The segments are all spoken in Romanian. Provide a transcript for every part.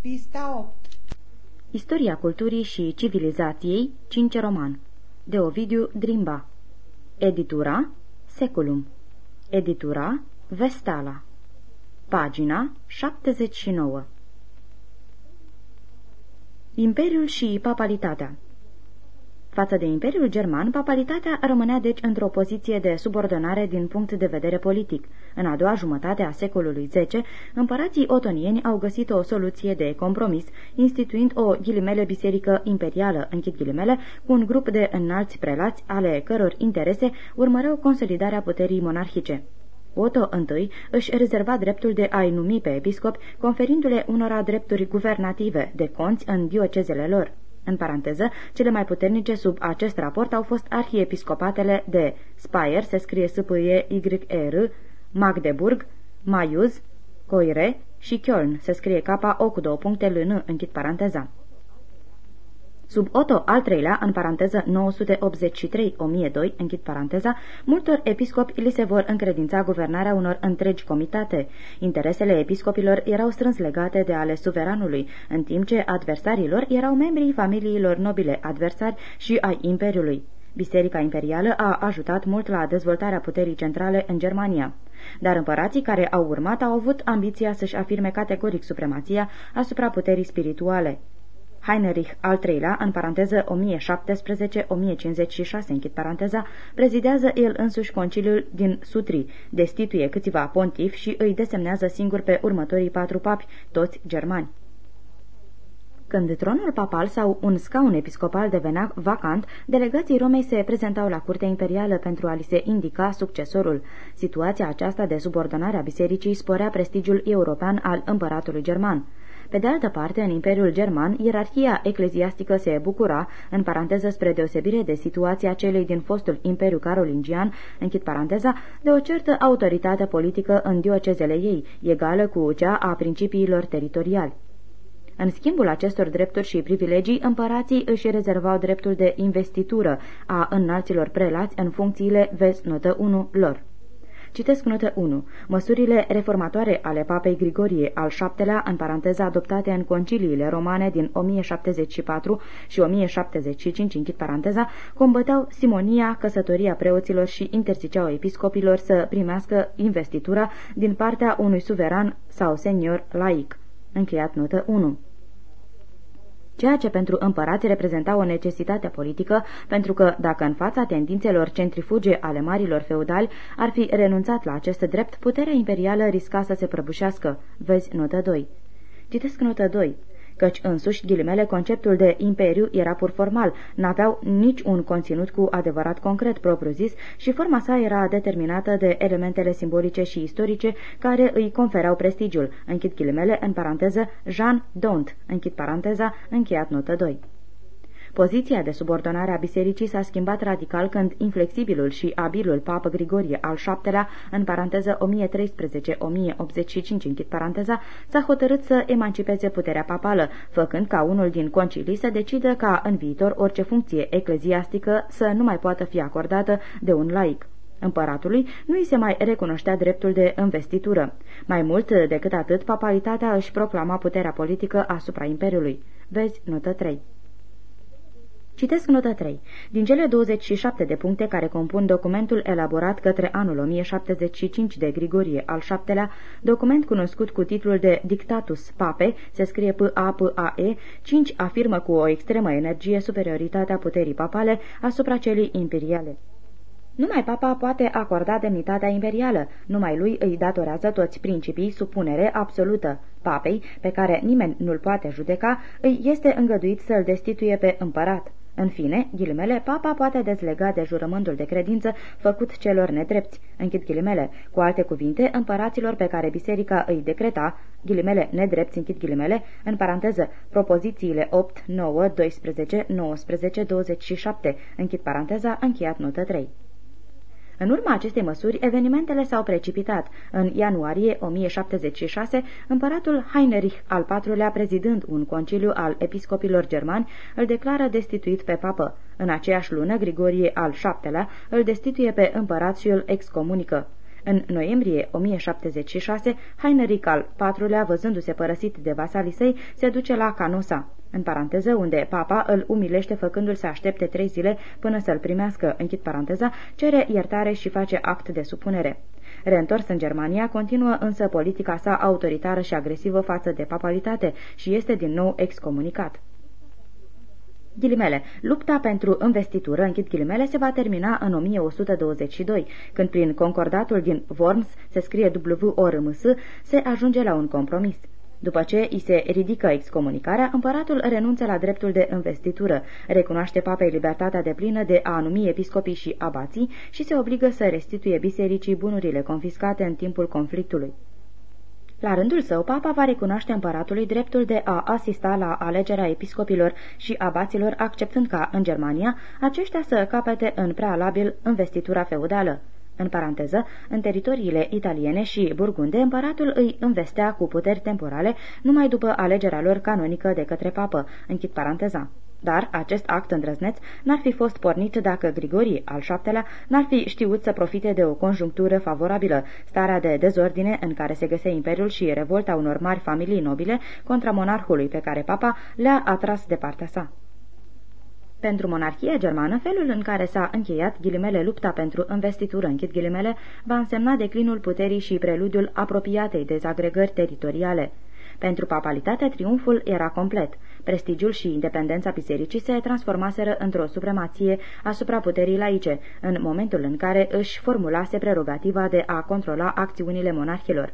Pista 8 Istoria culturii și civilizației, 5 roman. De Ovidiu Drimba Editura Seculum. Editura Vestala. Pagina 79 Imperiul și papalitatea. Față de Imperiul German, papalitatea rămânea deci într-o poziție de subordonare din punct de vedere politic. În a doua jumătate a secolului X, împărații otonieni au găsit o soluție de compromis, instituind o ghilimele biserică imperială, închid ghilimele, cu un grup de înalți prelați, ale căror interese urmăreau consolidarea puterii monarhice. Otto I își rezerva dreptul de a-i numi pe episcopi, conferindu-le unora drepturi guvernative de conți în diocezele lor. În paranteză, cele mai puternice sub acest raport au fost arhiepiscopatele de Speyer, se scrie s p e y e r Magdeburg, Maiuz, Coire și Köln, se scrie K O cu două puncte L N, închid paranteza. Sub Otto al treilea, în paranteză 983-1002, închid paranteza, multor episcopi li se vor încredința guvernarea unor întregi comitate. Interesele episcopilor erau strâns legate de ale suveranului, în timp ce adversarilor erau membrii familiilor nobile adversari și ai imperiului. Biserica imperială a ajutat mult la dezvoltarea puterii centrale în Germania. Dar împărații care au urmat au avut ambiția să-și afirme categoric supremația asupra puterii spirituale. Heinrich al III-lea, în paranteză 1017-1056, închid paranteza, prezidează el însuși conciliul din Sutri, destituie câțiva pontifi și îi desemnează singur pe următorii patru papi, toți germani. Când tronul papal sau un scaun episcopal devenea vacant, delegații Romei se prezentau la curtea imperială pentru a li se indica succesorul. Situația aceasta de subordonare a bisericii sporea prestigiul european al împăratului german. Pe de altă parte, în Imperiul German, ierarhia ecleziastică se bucura, în paranteză spre deosebire de situația celei din fostul Imperiu Carolingian, închid paranteza, de o certă autoritate politică în diocezele ei, egală cu cea a principiilor teritoriali. În schimbul acestor drepturi și privilegii, împărații își rezervau dreptul de investitură a înalților prelați în funcțiile, vezi notă 1, lor. Citesc notă 1. Măsurile reformatoare ale papei Grigorie al VII-lea, în paranteză adoptate în conciliile romane din 1074 și 1075, închid paranteza, combăteau simonia, căsătoria preoților și interziceau episcopilor să primească investitura din partea unui suveran sau senior laic. Încheiat notă 1 ceea ce pentru împărați reprezenta o necesitate politică, pentru că, dacă în fața tendințelor centrifuge ale marilor feudali ar fi renunțat la acest drept, puterea imperială risca să se prăbușească. Vezi notă 2. Citesc notă 2 căci însuși ghilimele conceptul de imperiu era pur formal, n-aveau nici un conținut cu adevărat concret propriu-zis și forma sa era determinată de elementele simbolice și istorice care îi conferau prestigiul, închid ghilimele, în paranteză, Jean Dont, închid paranteza, încheiat notă 2. Poziția de subordonare a bisericii s-a schimbat radical când inflexibilul și abilul papă Grigorie al VII-lea, în paranteză 1013-1085, închid paranteza, s-a hotărât să emancipeze puterea papală, făcând ca unul din concilii să decidă ca în viitor orice funcție ecleziastică să nu mai poată fi acordată de un laic. Împăratului nu îi se mai recunoștea dreptul de investitură. Mai mult decât atât, papalitatea își proclama puterea politică asupra imperiului. Vezi notă 3. Citesc nota 3. Din cele 27 de puncte care compun documentul elaborat către anul 1075 de Grigorie al VII-lea, document cunoscut cu titlul de Dictatus Pape, se scrie P-A-P-A-E, 5 afirmă cu o extremă energie superioritatea puterii papale asupra celei imperiale. Numai papa poate acorda demnitatea imperială, numai lui îi datorează toți principii supunere absolută. Papei, pe care nimeni nu-l poate judeca, îi este îngăduit să-l destituie pe împărat. În fine, ghilimele, papa poate dezlega de jurământul de credință făcut celor nedrepți, închid ghilimele, cu alte cuvinte, împăraților pe care biserica îi decreta, ghilimele nedrepți, închid ghilimele, în paranteză, propozițiile 8, 9, 12, 19, 27, închid paranteza, încheiat notă 3. În urma acestei măsuri, evenimentele s-au precipitat. În ianuarie 1076, împăratul Heinrich al IV-lea, prezidând un conciliu al episcopilor germani, îl declară destituit pe papă. În aceeași lună, Grigorie al VII-lea îl destituie pe împărat și îl excomunică. În noiembrie 1076, Heinrich al IV-lea, văzându-se părăsit de vasalii săi, se duce la Canosa, în paranteză, unde papa îl umilește făcându-l să aștepte trei zile până să-l primească, închid paranteza, cere iertare și face act de supunere. Reîntors în Germania, continuă însă politica sa autoritară și agresivă față de papalitate și este din nou excomunicat. Ghilimele, lupta pentru investitură, închid ghilimele, se va termina în 1122, când prin concordatul din Worms, se scrie w o r m s se ajunge la un compromis. După ce îi se ridică excomunicarea, împăratul renunță la dreptul de investitură, recunoaște papei libertatea de plină de a numi episcopii și abații și se obligă să restituie bisericii bunurile confiscate în timpul conflictului. La rândul său, papa va recunoaște împăratului dreptul de a asista la alegerea episcopilor și abaților, acceptând ca, în Germania, aceștia să capete în prealabil investitura feudală. În paranteză, în teritoriile italiene și burgunde, împăratul îi investea cu puteri temporale numai după alegerea lor canonică de către papă, închid paranteza. Dar acest act îndrăzneț n-ar fi fost pornit dacă Grigorie al VII-lea n-ar fi știut să profite de o conjunctură favorabilă, starea de dezordine în care se găsea imperiul și revolta unor mari familii nobile contra monarhului pe care papa le-a atras de partea sa. Pentru monarhia germană, felul în care s-a încheiat ghilimele lupta pentru investitură, închid ghilimele, va însemna declinul puterii și preludiul apropiatei dezagregări teritoriale. Pentru papalitate, triumful era complet. Prestigiul și independența bisericii se transformaseră într-o supremație asupra puterii laice, în momentul în care își formulase prerogativa de a controla acțiunile monarhilor.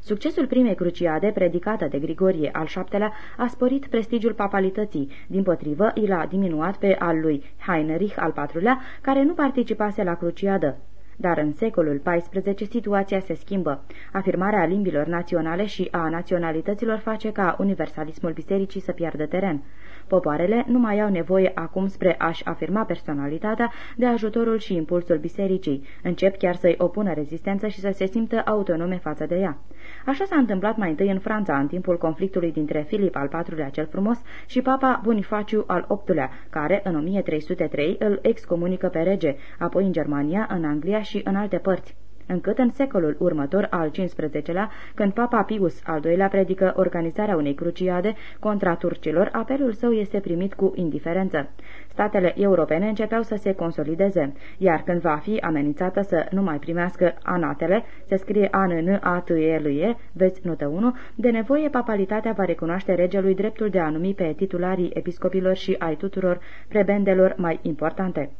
Succesul primei cruciade, predicată de Grigorie al VII-lea, a sporit prestigiul papalității, din potrivă, i l-a diminuat pe al lui Heinrich al IV-lea, care nu participase la cruciadă. Dar în secolul XIV situația se schimbă. Afirmarea limbilor naționale și a naționalităților face ca universalismul bisericii să piardă teren. Popoarele nu mai au nevoie acum spre a-și afirma personalitatea de ajutorul și impulsul bisericii. Încep chiar să-i opună rezistență și să se simtă autonome față de ea. Așa s-a întâmplat mai întâi în Franța, în timpul conflictului dintre Filip al IV-lea cel frumos și papa Bonifaciu al VIII-lea, care în 1303 îl excomunică pe rege, apoi în Germania, în Anglia și în alte părți încât în secolul următor al XV-lea, când Papa Pius al II-lea predică organizarea unei cruciade contra turcilor, apelul său este primit cu indiferență. Statele europene începeau să se consolideze, iar când va fi amenințată să nu mai primească anatele, se scrie a n n a t e l e vezi notă 1, de nevoie papalitatea va recunoaște regelui dreptul de a numi pe titularii episcopilor și ai tuturor prebendelor mai importante.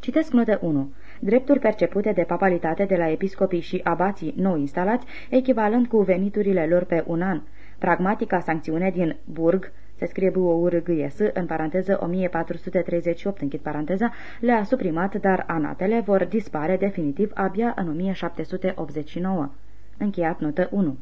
Citesc notă 1 drepturi percepute de papalitate de la episcopii și abații nou instalați, echivalent cu veniturile lor pe un an. Pragmatica sancțiune din Burg, se scrie b o r g s în paranteză 1438, închid paranteza, le-a suprimat, dar anatele vor dispare definitiv abia în 1789. Încheiat notă 1.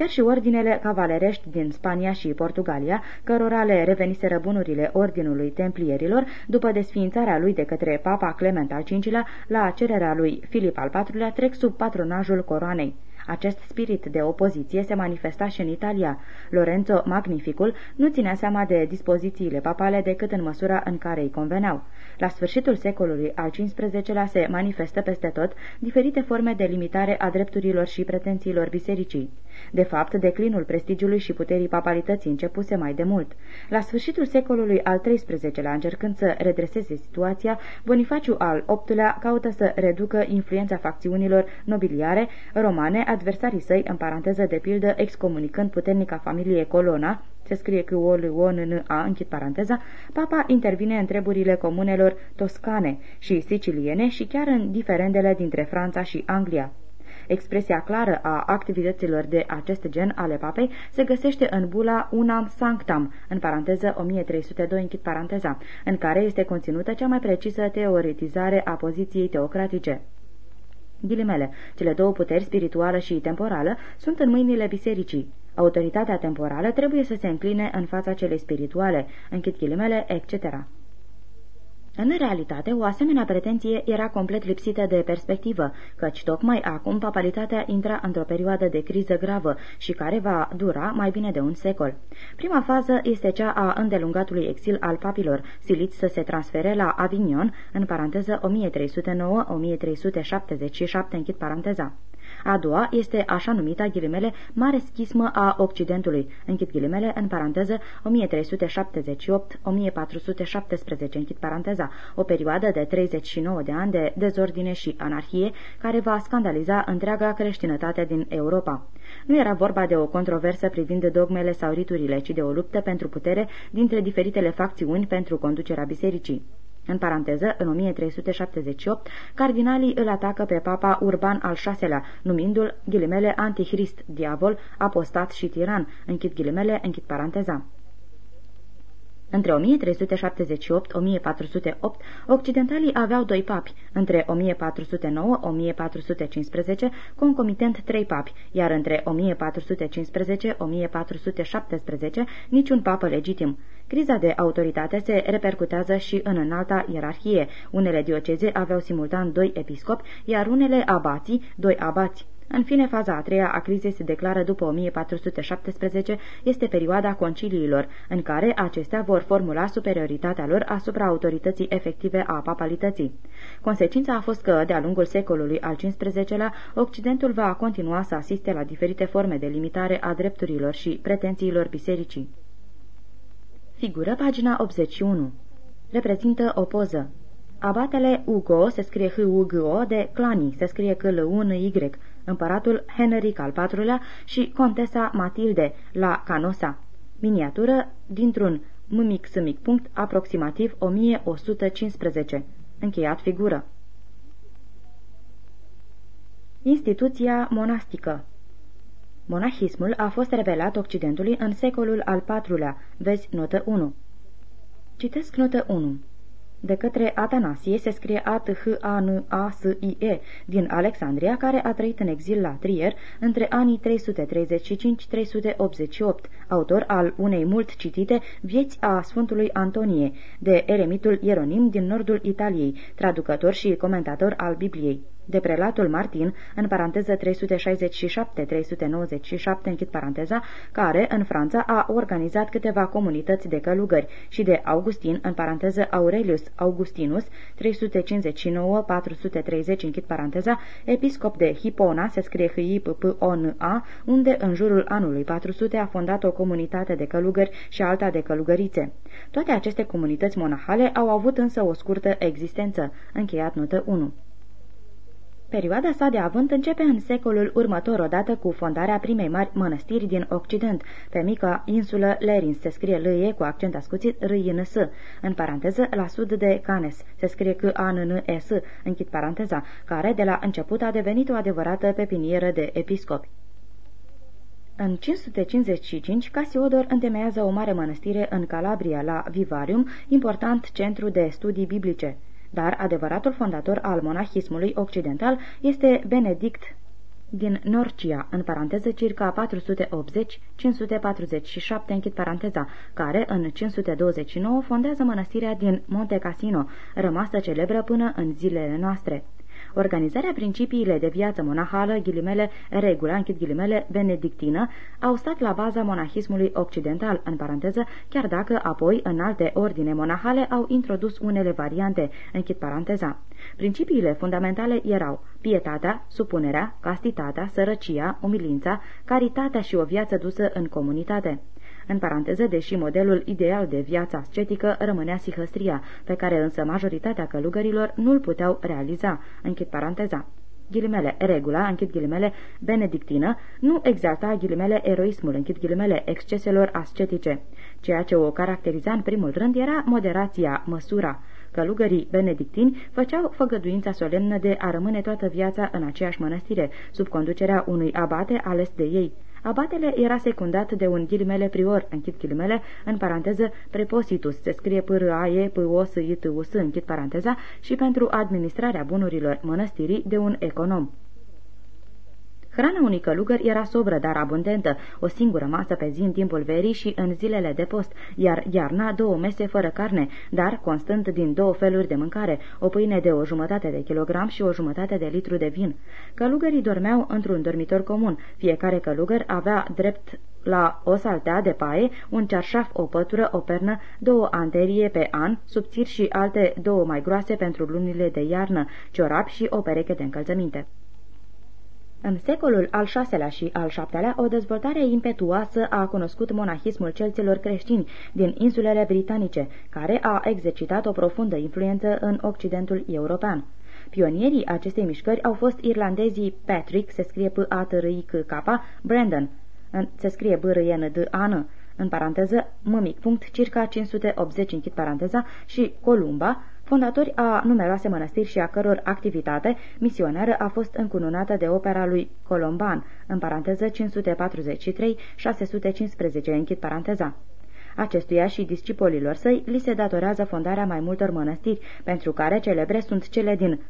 Chiar și ordinele cavalerești din Spania și Portugalia, cărora le reveniseră bunurile ordinului templierilor, după desființarea lui de către Papa Clement al V-lea, la cererea lui Filip al IV-lea, trec sub patronajul coroanei. Acest spirit de opoziție se manifesta și în Italia. Lorenzo Magnificul nu ținea seama de dispozițiile papale decât în măsura în care îi conveneau. La sfârșitul secolului al XV-lea se manifestă peste tot diferite forme de limitare a drepturilor și pretențiilor bisericii. De fapt, declinul prestigiului și puterii papalității începuse mai de mult. La sfârșitul secolului al XIII-lea, încercând să redreseze situația, Bonifaciu al VIII-lea caută să reducă influența facțiunilor nobiliare romane, adversarii săi, în paranteză de pildă, excomunicând puternica familie Colona, se scrie că o l o n n a închid paranteza, papa intervine în treburile comunelor toscane și siciliene și chiar în diferendele dintre Franța și Anglia. Expresia clară a activităților de acest gen ale papei se găsește în bula Unam Sanctam, în paranteză 1302 închid paranteza, în care este conținută cea mai precisă teoretizare a poziției teocratice. Ghilimele, cele două puteri, spirituală și temporală, sunt în mâinile bisericii. Autoritatea temporală trebuie să se încline în fața celei spirituale, închid ghilimele, etc. În realitate, o asemenea pretenție era complet lipsită de perspectivă, căci tocmai acum papalitatea intra într-o perioadă de criză gravă și care va dura mai bine de un secol. Prima fază este cea a îndelungatului exil al papilor, siliți să se transfere la Avignon, în paranteză 1309-1377, închid paranteza. A doua este așa numita ghilimele mare schismă a Occidentului, închid ghilimele în paranteză 1378-1417, închid paranteza, o perioadă de 39 de ani de dezordine și anarhie care va scandaliza întreaga creștinătate din Europa. Nu era vorba de o controversă privind dogmele sau riturile, ci de o luptă pentru putere dintre diferitele facțiuni pentru conducerea bisericii. În paranteză, în 1378, cardinalii îl atacă pe papa Urban al VI-lea, numindu-l ghilimele antichrist, diavol, apostat și tiran, închid ghilimele, închid paranteza. Între 1378-1408, occidentalii aveau doi papi, între 1409-1415, concomitent trei papi, iar între 1415-1417 niciun papă legitim. Criza de autoritate se repercutează și în înalta ierarhie. Unele dioceze aveau simultan doi episcopi, iar unele abații, doi abați. În fine, faza a treia a crizei se declară după 1417, este perioada conciliilor, în care acestea vor formula superioritatea lor asupra autorității efective a papalității. Consecința a fost că, de-a lungul secolului al XV-lea, Occidentul va continua să asiste la diferite forme de limitare a drepturilor și pretențiilor bisericii. Figură pagina 81. Reprezintă o poză. Abatele Ugo se scrie H-U-G-O de Clani, se scrie c l u n y împăratul Henric al IV-lea și contesa Matilde la Canosa. Miniatură dintr-un mâmic sâmic punct aproximativ 1115. Încheiat figură. Instituția monastică Monahismul a fost revelat Occidentului în secolul al IV-lea. Vezi notă 1. Citesc notă 1 de către Atanasie, se scrie a t h a n a s i e din Alexandria, care a trăit în exil la Trier între anii 335-388, autor al unei mult citite Vieți a Sfântului Antonie, de eremitul Ieronim din nordul Italiei, traducător și comentator al Bibliei de prelatul Martin, în paranteză 367-397, închid paranteza, care, în Franța, a organizat câteva comunități de călugări, și de Augustin, în paranteză Aurelius Augustinus, 359-430, închid paranteza, episcop de Hipona, se scrie h i p p o n a unde, în jurul anului 400, a fondat o comunitate de călugări și alta de călugărițe. Toate aceste comunități monahale au avut însă o scurtă existență. Încheiat notă 1. Perioada sa de avânt începe în secolul următor odată cu fondarea primei mari mănăstiri din Occident, pe mica insulă Lerins, se scrie Lâie cu accent ascuțit r i n s în paranteză la sud de Canes, se scrie c a n n e s închid paranteza, care de la început a devenit o adevărată pepinieră de episcopi. În 555, Casiodor întemeiază o mare mănăstire în Calabria, la Vivarium, important centru de studii biblice dar adevăratul fondator al monahismului occidental este Benedict din Norcia, în paranteză circa 480-547, închid paranteza, care în 529 fondează mănăstirea din Monte Cassino, rămasă celebră până în zilele noastre. Organizarea principiile de viață monahală, ghilimele, regula, închid ghilimele, benedictină, au stat la baza monahismului occidental, în paranteză, chiar dacă apoi în alte ordine monahale au introdus unele variante, închid paranteza. Principiile fundamentale erau pietatea, supunerea, castitatea, sărăcia, umilința, caritatea și o viață dusă în comunitate. În paranteză, deși modelul ideal de viață ascetică rămânea sihăstria, pe care însă majoritatea călugărilor nu-l puteau realiza. Închid paranteza ghilimele, regula, închid ghilimele, benedictină, nu exalta ghilimele eroismul, închid ghilimele, exceselor ascetice. Ceea ce o caracteriza în primul rând era moderația, măsura. Călugării benedictini făceau făgăduința solemnă de a rămâne toată viața în aceeași mănăstire, sub conducerea unui abate ales de ei. Abatele era secundat de un ghilimele prior, închid ghilimele, în paranteză prepositus, se scrie p r a e p o s i t u s închid paranteza, și pentru administrarea bunurilor mănăstirii de un econom. Hrana unui călugăr era sobră, dar abundentă, o singură masă pe zi în timpul verii și în zilele de post, iar iarna două mese fără carne, dar constând din două feluri de mâncare, o pâine de o jumătate de kilogram și o jumătate de litru de vin. Călugării dormeau într-un dormitor comun. Fiecare călugăr avea drept la o saltea de paie, un cearșaf, o pătură, o pernă, două anterie pe an, subțiri și alte două mai groase pentru lunile de iarnă, ciorap și o pereche de încălțăminte. În secolul al VI-lea și al VII-lea, o dezvoltare impetuoasă a cunoscut monahismul celților creștini din insulele britanice, care a exercitat o profundă influență în Occidentul european. Pionierii acestei mișcări au fost irlandezii Patrick, se scrie p a t r i c k Brandon, se scrie b r e n d a n în paranteză, mămic punct, circa 580 închid paranteza, și Columba, fondatori a numeroase mănăstiri și a căror activitate misionară a fost încununată de opera lui Colomban, în paranteză 543-615, închid paranteza. Acestuia și discipolilor săi li se datorează fondarea mai multor mănăstiri, pentru care celebre sunt cele din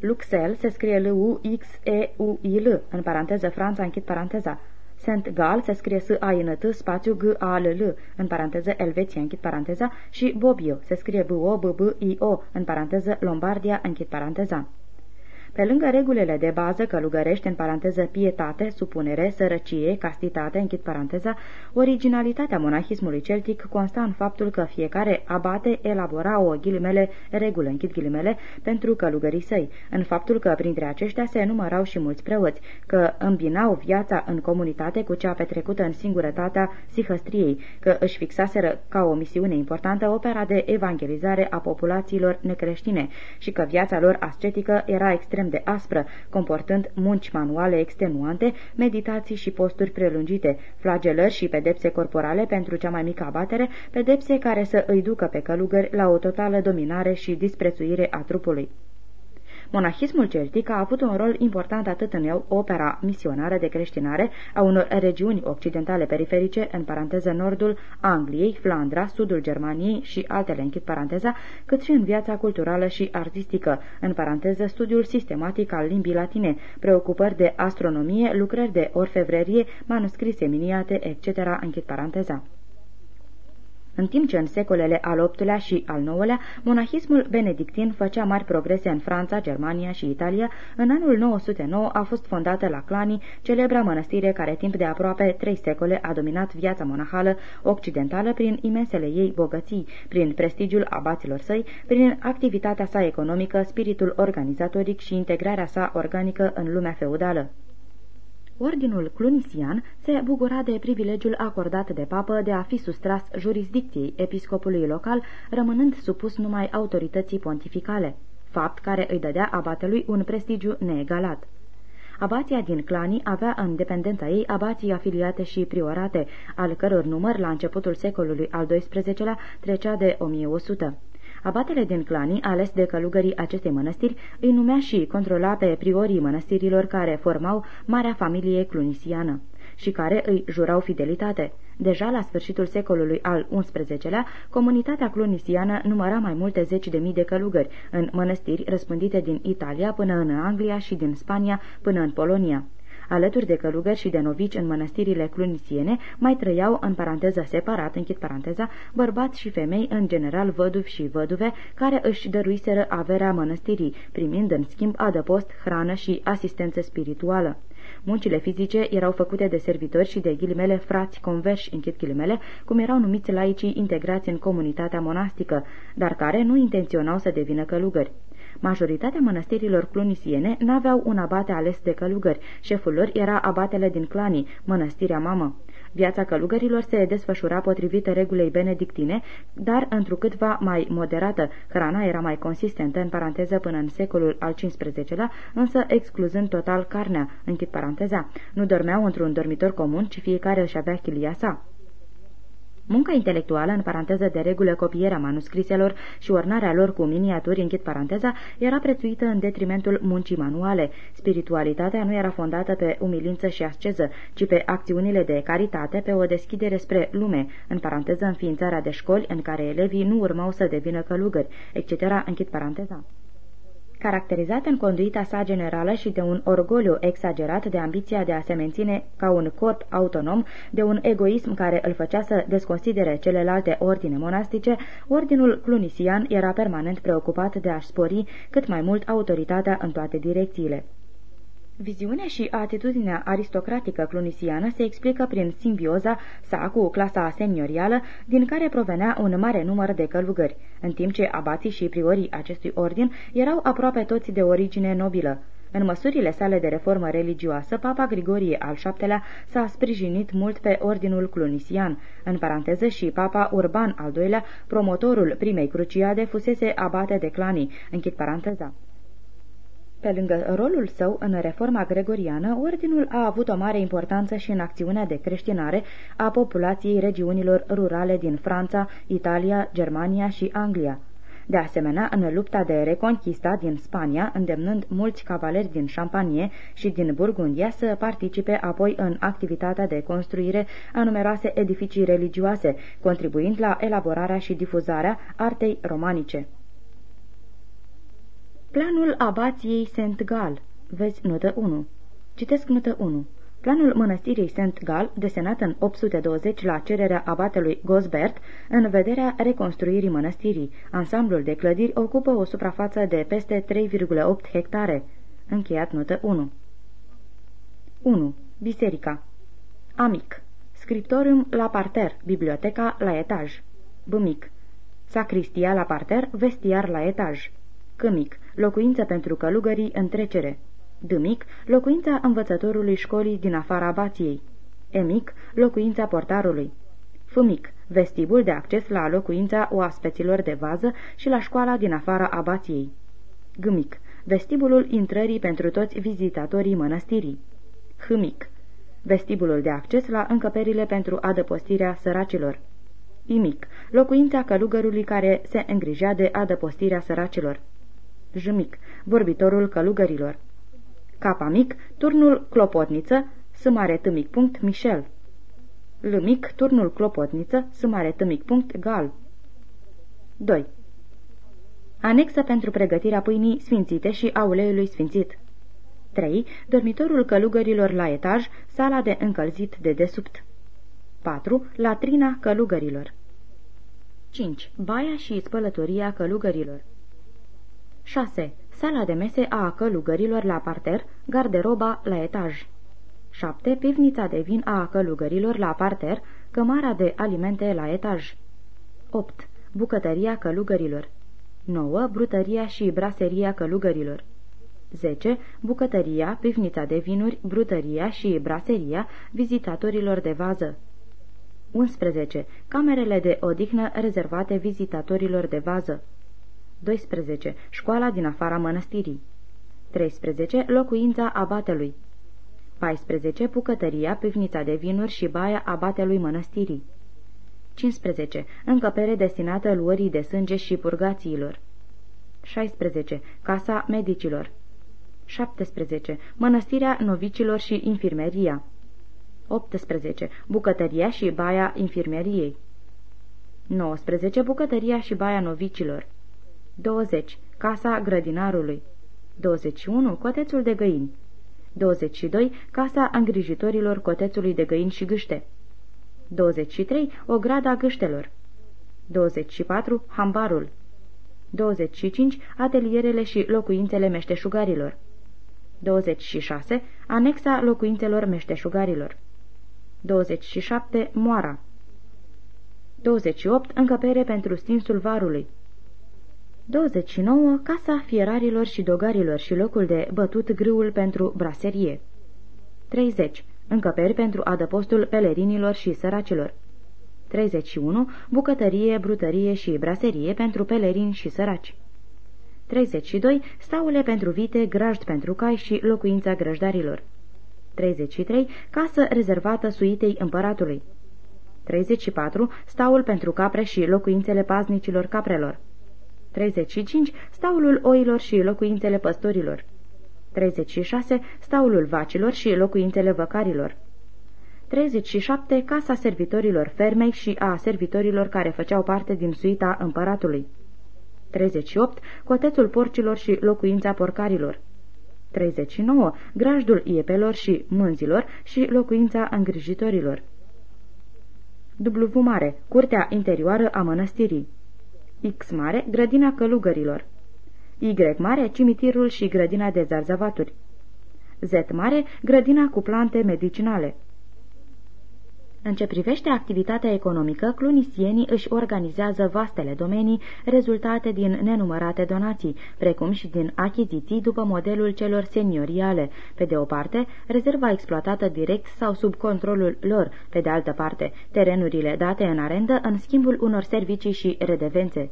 Luxel, se scrie L-U-X-E-U-I-L, în paranteză Franța, închid paranteza, Saint Gal se scrie S-A-N-T, spațiu G-A-L-L, în paranteză Elveția, închid paranteza, și Bobbio se scrie B-O-B-B-I-O, în paranteză Lombardia, închid paranteza. Pe lângă regulile de bază călugărești, în paranteză pietate, supunere, sărăcie, castitate, închid paranteza, originalitatea monahismului celtic consta în faptul că fiecare abate elabora o ghilimele regulă, închid ghilimele, pentru călugării săi, în faptul că printre aceștia se numărau și mulți preoți, că îmbinau viața în comunitate cu cea petrecută în singurătatea sihăstriei, că își fixaseră ca o misiune importantă opera de evangelizare a populațiilor necreștine și că viața lor ascetică era extrem extrem de aspră, comportând munci manuale extenuante, meditații și posturi prelungite, flagelări și pedepse corporale pentru cea mai mică abatere, pedepse care să îi ducă pe călugări la o totală dominare și disprețuire a trupului. Monahismul celtic a avut un rol important atât în opera misionară de creștinare a unor regiuni occidentale periferice, în paranteză nordul Angliei, Flandra, sudul Germaniei și altele închid paranteza, cât și în viața culturală și artistică, în paranteză studiul sistematic al limbii latine, preocupări de astronomie, lucrări de orfevrerie, manuscrise miniate, etc., închid paranteza în timp ce în secolele al VIII-lea și al IX-lea monahismul benedictin făcea mari progrese în Franța, Germania și Italia, în anul 909 a fost fondată la Clani, celebra mănăstire care timp de aproape trei secole a dominat viața monahală occidentală prin imensele ei bogății, prin prestigiul abaților săi, prin activitatea sa economică, spiritul organizatoric și integrarea sa organică în lumea feudală. Ordinul clunisian se bucura de privilegiul acordat de papă de a fi sustras jurisdicției episcopului local, rămânând supus numai autorității pontificale, fapt care îi dădea abatelui un prestigiu neegalat. Abația din Clani avea în dependența ei abații afiliate și priorate, al căror număr la începutul secolului al XII-lea trecea de 1100. Abatele din Clani, ales de călugării acestei mănăstiri, îi numea și controla pe priorii mănăstirilor care formau marea familie clunisiană și care îi jurau fidelitate. Deja la sfârșitul secolului al XI-lea, comunitatea clunisiană număra mai multe zeci de mii de călugări în mănăstiri răspândite din Italia până în Anglia și din Spania până în Polonia. Alături de călugări și de novici în mănăstirile clunisiene, mai trăiau, în paranteză separat, închid paranteza, bărbați și femei, în general văduvi și văduve, care își dăruiseră averea mănăstirii, primind în schimb adăpost, hrană și asistență spirituală. Muncile fizice erau făcute de servitori și de ghilimele frați converși, închid ghilimele, cum erau numiți laicii integrați în comunitatea monastică, dar care nu intenționau să devină călugări. Majoritatea mănăstirilor clunisiene n-aveau un abate ales de călugări. Șeful lor era abatele din Clani, mănăstirea mamă. Viața călugărilor se desfășura potrivit regulei benedictine, dar întrucâtva mai moderată. Hrana era mai consistentă, în paranteză până în secolul al XV-lea, însă excluzând total carnea, închid paranteza. Nu dormeau într-un dormitor comun, ci fiecare își avea chilia sa. Munca intelectuală, în paranteză de regulă copierea manuscriselor și ornarea lor cu miniaturi, închid paranteza, era prețuită în detrimentul muncii manuale. Spiritualitatea nu era fondată pe umilință și asceză, ci pe acțiunile de caritate, pe o deschidere spre lume, în paranteză înființarea de școli în care elevii nu urmau să devină călugări, etc., închid paranteza. Caracterizat în conduita sa generală și de un orgoliu exagerat de ambiția de a se menține ca un corp autonom, de un egoism care îl făcea să desconsidere celelalte ordine monastice, ordinul clunisian era permanent preocupat de a-și spori cât mai mult autoritatea în toate direcțiile. Viziunea și atitudinea aristocratică clunisiană se explică prin simbioza sa cu clasa seniorială, din care provenea un mare număr de călugări, în timp ce abații și priorii acestui ordin erau aproape toți de origine nobilă. În măsurile sale de reformă religioasă, Papa Grigorie al VII-lea s-a sprijinit mult pe ordinul clunisian. În paranteză și Papa Urban al II-lea, promotorul primei cruciade, fusese abate de clani. Închid paranteza. Pe lângă rolul său în reforma gregoriană, ordinul a avut o mare importanță și în acțiunea de creștinare a populației regiunilor rurale din Franța, Italia, Germania și Anglia. De asemenea, în lupta de reconquista din Spania, îndemnând mulți cavaleri din Champagne și din Burgundia să participe apoi în activitatea de construire a numeroase edificii religioase, contribuind la elaborarea și difuzarea artei romanice. Planul abației St. Gal. Vezi notă 1. Citesc notă 1. Planul mănăstirii St. Gal, desenat în 820 la cererea abatelui Gosbert, în vederea reconstruirii mănăstirii. Ansamblul de clădiri ocupă o suprafață de peste 3,8 hectare. Încheiat notă 1. 1. Biserica Amic Scriptorium la parter, biblioteca la etaj. Bămic Sacristia la parter, vestiar la etaj. Câmic locuință pentru călugării în trecere. Dâmic, locuința învățătorului școlii din afara abației. Emic, locuința portarului. Fâmic, vestibul de acces la locuința oaspeților de vază și la școala din afara abației. Gâmic, vestibulul intrării pentru toți vizitatorii mănăstirii. Hâmic, vestibulul de acces la încăperile pentru adăpostirea săracilor. Imic, locuința călugărului care se îngrijea de adăpostirea săracilor. Jmic, vorbitorul călugărilor. Capa mic, turnul clopotniță, sâmare tâmic punct Michel. Lâmic, turnul clopotniță, sâmare tâmic punct Gal. 2. Anexă pentru pregătirea pâinii sfințite și a uleiului sfințit. 3. Dormitorul călugărilor la etaj, sala de încălzit de desubt. 4. Latrina călugărilor. 5. Baia și spălătoria călugărilor. 6. Sala de mese a călugărilor la parter, garderoba la etaj. 7. Pivnița de vin a călugărilor la parter, cămara de alimente la etaj. 8. Bucătăria călugărilor. 9. Brutăria și braseria călugărilor. 10. Bucătăria, pivnița de vinuri, brutăria și braseria vizitatorilor de vază. 11. Camerele de odihnă rezervate vizitatorilor de vază. 12. Școala din afara mănăstirii. 13. Locuința abatelui. 14. Pucătăria, pivnița de vinuri și baia abatelui mănăstirii. 15. Încăpere destinată luării de sânge și purgațiilor. 16. Casa medicilor. 17. Mănăstirea novicilor și infirmeria. 18. Bucătăria și baia infirmeriei. 19. Bucătăria și baia novicilor. 20. Casa grădinarului 21. Cotețul de găini 22. Casa îngrijitorilor cotețului de găini și gâște 23. Ograda gâștelor 24. Hambarul 25. Atelierele și locuințele meșteșugarilor 26. Anexa locuințelor meșteșugarilor 27. Moara 28. Încăpere pentru stinsul varului 29. Casa fierarilor și dogarilor și locul de bătut grâul pentru braserie. 30. Încăperi pentru adăpostul pelerinilor și săracilor. 31. Bucătărie, brutărie și braserie pentru pelerini și săraci. 32. Staule pentru vite, grajd pentru cai și locuința grăjdarilor. 33. Casă rezervată suitei împăratului. 34. Staul pentru capre și locuințele paznicilor caprelor. 35. Staulul oilor și locuințele păstorilor. 36. Staulul vacilor și locuințele văcarilor. 37. Casa servitorilor fermei și a servitorilor care făceau parte din suita împăratului. 38. Cotețul porcilor și locuința porcarilor. 39. Grajdul iepelor și mânzilor și locuința îngrijitorilor. W mare, curtea interioară a mănăstirii. X mare, grădina călugărilor. Y mare, cimitirul și grădina de zarzavaturi. Z mare, grădina cu plante medicinale. În ce privește activitatea economică, clunisienii își organizează vastele domenii rezultate din nenumărate donații, precum și din achiziții după modelul celor senioriale, pe de o parte, rezerva exploatată direct sau sub controlul lor, pe de altă parte, terenurile date în arendă în schimbul unor servicii și redevențe.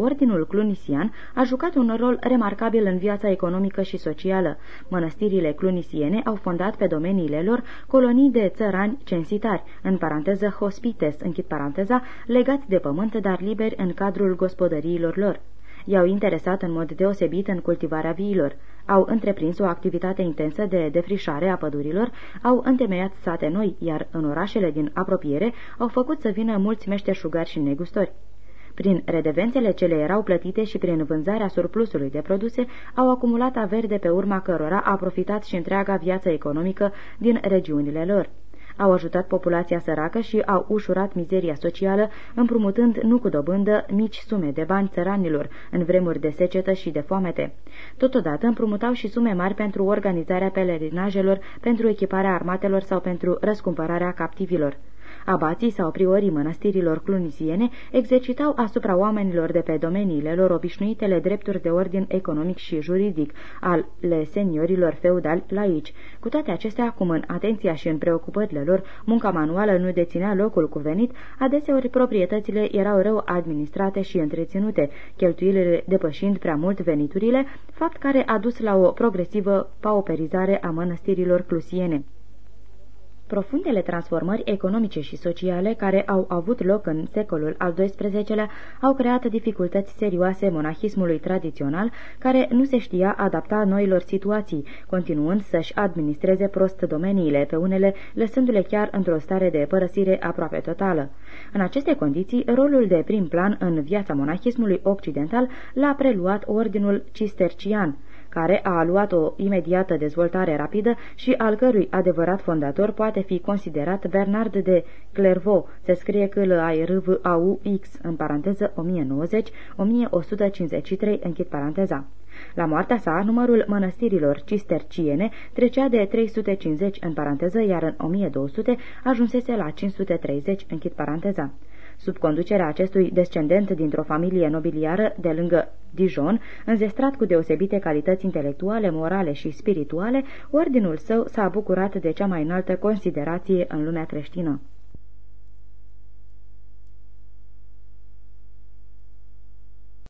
Ordinul clunisian a jucat un rol remarcabil în viața economică și socială. Mănăstirile clunisiene au fondat pe domeniile lor colonii de țărani censitari, în paranteză hospites, închid paranteza, legați de pământ, dar liberi în cadrul gospodăriilor lor. I-au interesat în mod deosebit în cultivarea viilor. Au întreprins o activitate intensă de defrișare a pădurilor, au întemeiat sate noi, iar în orașele din apropiere au făcut să vină mulți meșteșugari și negustori. Prin redevențele ce le erau plătite și prin vânzarea surplusului de produse, au acumulat averi de pe urma cărora a profitat și întreaga viață economică din regiunile lor au ajutat populația săracă și au ușurat mizeria socială, împrumutând nu cu dobândă mici sume de bani țăranilor în vremuri de secetă și de foamete. Totodată împrumutau și sume mari pentru organizarea pelerinajelor, pentru echiparea armatelor sau pentru răscumpărarea captivilor. Abații sau priorii mănăstirilor clunisiene exercitau asupra oamenilor de pe domeniile lor obișnuitele drepturi de ordin economic și juridic ale seniorilor feudali laici. Cu toate acestea, cum în atenția și în preocupările lor munca manuală nu deținea locul cuvenit, adeseori proprietățile erau rău administrate și întreținute, cheltuielile depășind prea mult veniturile, fapt care a dus la o progresivă pauperizare a mănăstirilor clusiene. Profundele transformări economice și sociale care au avut loc în secolul al XII-lea au creat dificultăți serioase monahismului tradițional, care nu se știa adapta noilor situații, continuând să-și administreze prost domeniile pe unele, lăsându-le chiar într-o stare de părăsire aproape totală. În aceste condiții, rolul de prim plan în viața monahismului occidental l-a preluat ordinul cistercian, care a luat o imediată dezvoltare rapidă și al cărui adevărat fondator poate fi considerat Bernard de Clairvaux, se scrie că l a r v a u x în paranteză 1090-1153, închid paranteza. La moartea sa, numărul mănăstirilor cisterciene trecea de 350 în paranteză, iar în 1200 ajunsese la 530, închid paranteza. Sub conducerea acestui descendent dintr-o familie nobiliară de lângă Dijon, înzestrat cu deosebite calități intelectuale, morale și spirituale, ordinul său s-a bucurat de cea mai înaltă considerație în lumea creștină.